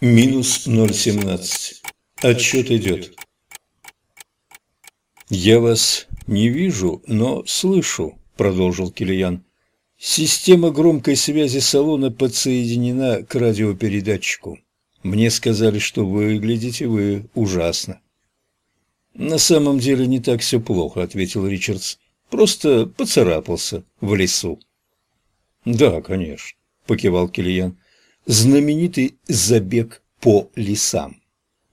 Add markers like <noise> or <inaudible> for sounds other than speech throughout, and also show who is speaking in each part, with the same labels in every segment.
Speaker 1: Минус 0,17. Отчет идет. «Я вас не вижу, но слышу», — продолжил Килиян. «Система громкой связи салона подсоединена к радиопередатчику. Мне сказали, что выглядите вы ужасно». «На самом деле не так все плохо», — ответил Ричардс. «Просто поцарапался в лесу». «Да, конечно», — покивал Килиян. «Знаменитый забег по лесам».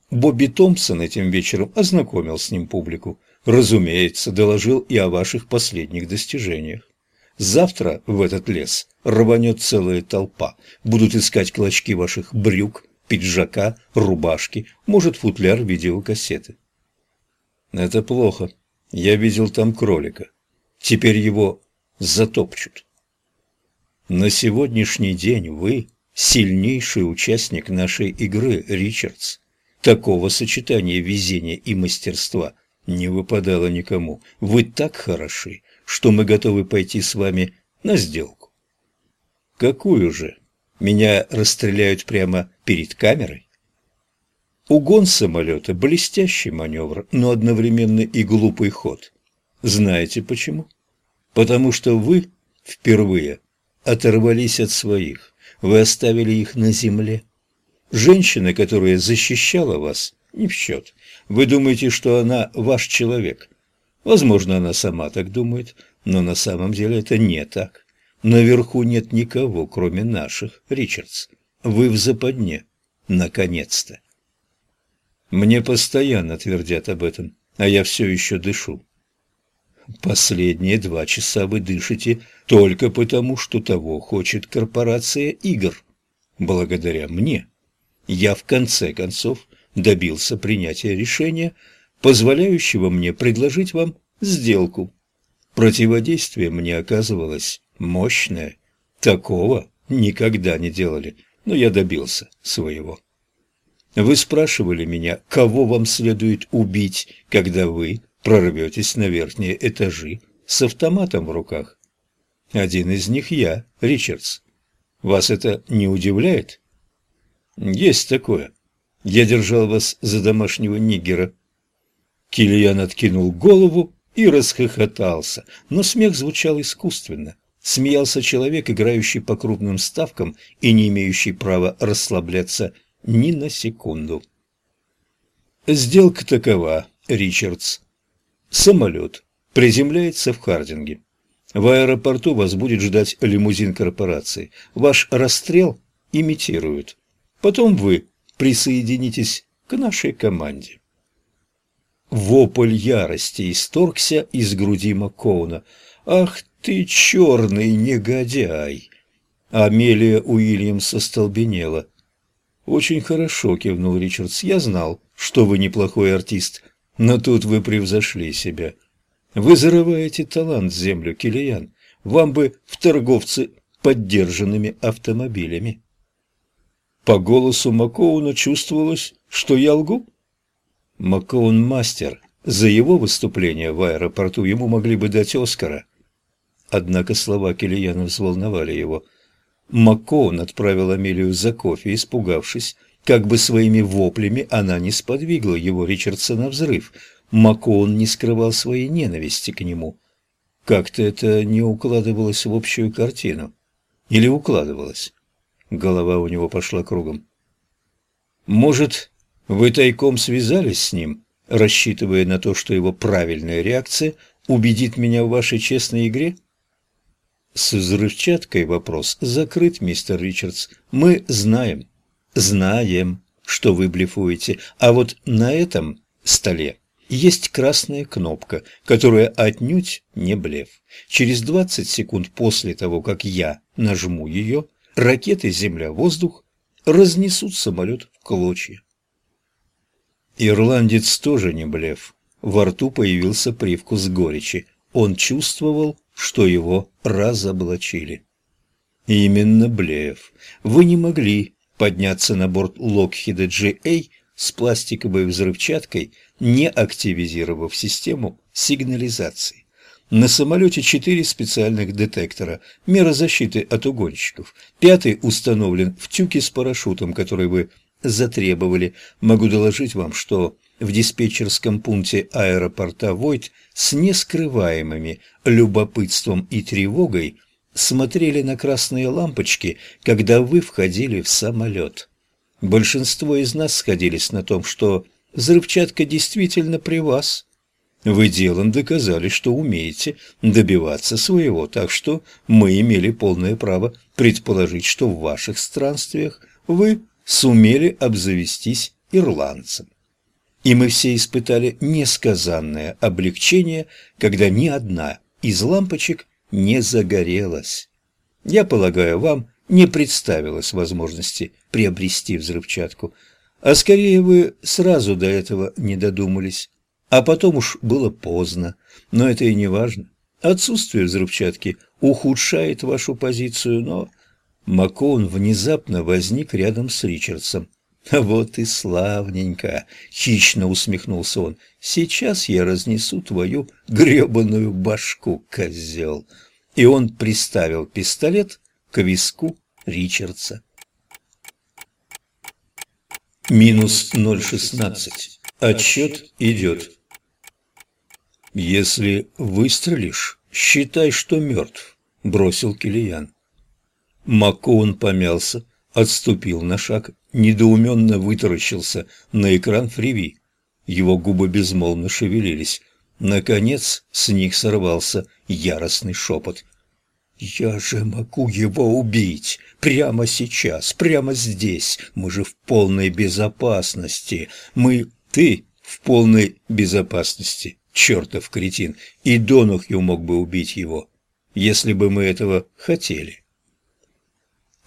Speaker 1: Бобби Томпсон этим вечером ознакомил с ним публику. Разумеется, доложил и о ваших последних достижениях. Завтра в этот лес рванет целая толпа. Будут искать клочки ваших брюк, пиджака, рубашки, может, футляр видеокассеты. Это плохо. Я видел там кролика. Теперь его затопчут. На сегодняшний день вы сильнейший участник нашей игры, Ричардс. Такого сочетания везения и мастерства не выпадало никому. Вы так хороши, что мы готовы пойти с вами на сделку. Какую же? Меня расстреляют прямо перед камерой? Угон самолета – блестящий маневр, но одновременно и глупый ход. Знаете почему? Потому что вы впервые оторвались от своих, вы оставили их на земле. Женщина, которая защищала вас, не в счет. Вы думаете, что она ваш человек. Возможно, она сама так думает, но на самом деле это не так. Наверху нет никого, кроме наших, Ричардс. Вы в западне. Наконец-то. Мне постоянно твердят об этом, а я все еще дышу. Последние два часа вы дышите только потому, что того хочет корпорация игр. Благодаря мне я в конце концов добился принятия решения, позволяющего мне предложить вам сделку. Противодействие мне оказывалось мощное. Такого никогда не делали, но я добился своего. Вы спрашивали меня, кого вам следует убить, когда вы прорветесь на верхние этажи с автоматом в руках. Один из них я, Ричардс. Вас это не удивляет? Есть такое. Я держал вас за домашнего нигера. Килиан откинул голову и расхохотался, но смех звучал искусственно. Смеялся человек, играющий по крупным ставкам и не имеющий права расслабляться ни на секунду. Сделка такова, Ричардс. Самолет приземляется в Хардинге. В аэропорту вас будет ждать лимузин корпорации. Ваш расстрел имитируют. Потом вы присоединитесь к нашей команде. Вопль ярости исторгся из груди Маккоуна. «Ах ты, черный негодяй!» Амелия Уильямс остолбенела. «Очень хорошо», — кивнул Ричардс. «Я знал, что вы неплохой артист, но тут вы превзошли себя. Вы зарываете талант в землю, Килиян. Вам бы в торговцы поддержанными автомобилями». По голосу Макоуна чувствовалось, что я лгу. Макоун мастер. За его выступление в аэропорту ему могли бы дать Оскара. Однако слова Киллиана взволновали его. Макоун отправил Амелию за кофе, испугавшись, как бы своими воплями она не сподвигла его Ричардса на взрыв. Макоун не скрывал своей ненависти к нему. Как-то это не укладывалось в общую картину. Или укладывалось? Голова у него пошла кругом. «Может, вы тайком связались с ним, рассчитывая на то, что его правильная реакция убедит меня в вашей честной игре?» «С взрывчаткой вопрос закрыт, мистер Ричардс. Мы знаем, знаем, что вы блефуете, а вот на этом столе есть красная кнопка, которая отнюдь не блеф. Через 20 секунд после того, как я нажму ее, ракеты «Земля-воздух» разнесут самолет в клочья. Ирландец тоже не блеф. Во рту появился привкус горечи. Он чувствовал, что его разоблачили. Именно блеф. Вы не могли подняться на борт Локхида GA с пластиковой взрывчаткой, не активизировав систему сигнализации. На самолете четыре специальных детектора, мера защиты от угонщиков. Пятый установлен в тюке с парашютом, который вы затребовали. Могу доложить вам, что в диспетчерском пункте аэропорта Войт с нескрываемыми любопытством и тревогой смотрели на красные лампочки, когда вы входили в самолет. Большинство из нас сходились на том, что взрывчатка действительно при вас. Вы делом доказали, что умеете добиваться своего, так что мы имели полное право предположить, что в ваших странствиях вы сумели обзавестись ирландцем. И мы все испытали несказанное облегчение, когда ни одна из лампочек не загорелась. Я полагаю, вам не представилось возможности приобрести взрывчатку, а скорее вы сразу до этого не додумались. А потом уж было поздно, но это и не важно. Отсутствие взрывчатки ухудшает вашу позицию, но... Макоун внезапно возник рядом с Ричардсом. <laughs> «Вот и славненько!» — хищно усмехнулся он. «Сейчас я разнесу твою гребаную башку, козел!» И он приставил пистолет к виску Ричардса. Минус 0,16. Отсчет идет. «Если выстрелишь, считай, что мертв», — бросил Килиян. Макоун помялся, отступил на шаг, недоуменно вытаращился на экран фриви. Его губы безмолвно шевелились. Наконец с них сорвался яростный шепот. «Я же могу его убить! Прямо сейчас, прямо здесь! Мы же в полной безопасности! Мы... Ты в полной безопасности!» чертов кретин, и Донухью мог бы убить его, если бы мы этого хотели.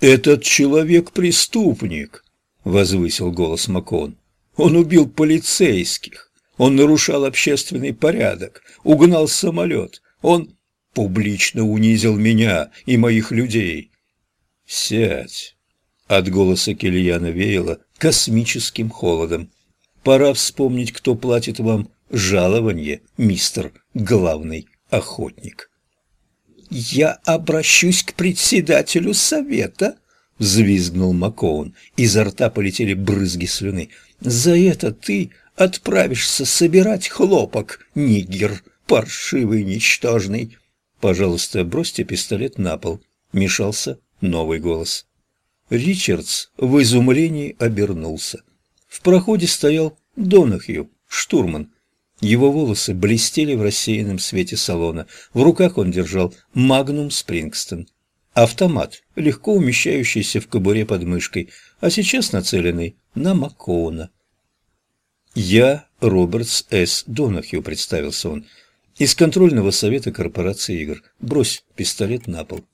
Speaker 1: «Этот человек преступник», — возвысил голос Макон. «Он убил полицейских, он нарушал общественный порядок, угнал самолет, он публично унизил меня и моих людей». «Сядь!» — от голоса Кельяна веяло космическим холодом. «Пора вспомнить, кто платит вам жалование, мистер главный охотник. «Я обращусь к председателю совета», — взвизгнул Макоун. Изо рта полетели брызги слюны. «За это ты отправишься собирать хлопок, нигер, паршивый, ничтожный». «Пожалуйста, бросьте пистолет на пол», — мешался новый голос. Ричардс в изумлении обернулся. В проходе стоял Донахью, штурман, его волосы блестели в рассеянном свете салона. В руках он держал «Магнум Спрингстон». Автомат, легко умещающийся в кобуре под мышкой, а сейчас нацеленный на Маккоуна. «Я Робертс С. Донахью», — представился он, — «из контрольного совета корпорации игр. Брось пистолет на пол».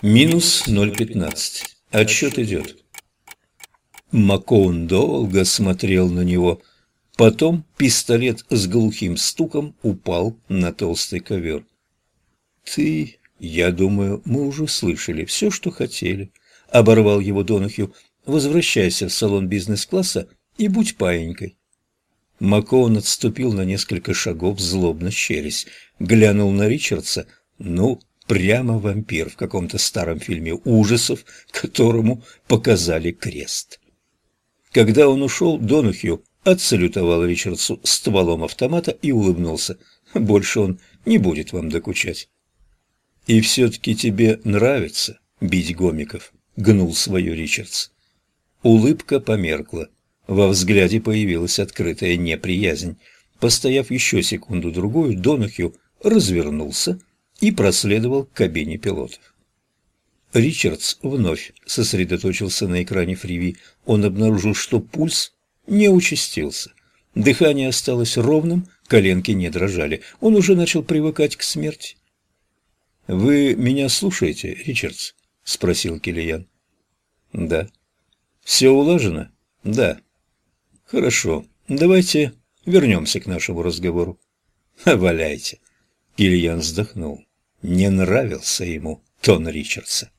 Speaker 1: Минус 0,15. Отсчет идет. Макоун долго смотрел на него — Потом пистолет с глухим стуком упал на толстый ковер. «Ты, я думаю, мы уже слышали все, что хотели», — оборвал его Донахью. «Возвращайся в салон бизнес-класса и будь паенькой». Макоун отступил на несколько шагов, злобно щерясь, глянул на Ричардса. «Ну, прямо вампир в каком-то старом фильме ужасов, которому показали крест». Когда он ушел, Донахью отсалютовал Ричардсу стволом автомата и улыбнулся. Больше он не будет вам докучать. «И все-таки тебе нравится бить гомиков?» — гнул свое Ричардс. Улыбка померкла. Во взгляде появилась открытая неприязнь. Постояв еще секунду-другую, Донахью развернулся и проследовал к кабине пилотов. Ричардс вновь сосредоточился на экране фриви. Он обнаружил, что пульс не участился. Дыхание осталось ровным, коленки не дрожали. Он уже начал привыкать к смерти. «Вы меня слушаете, Ричардс?» — спросил Киллиан. «Да». «Все улажено?» «Да». «Хорошо. Давайте вернемся к нашему разговору». <laughs> «Валяйте». Киллиан вздохнул. Не нравился ему тон Ричардса.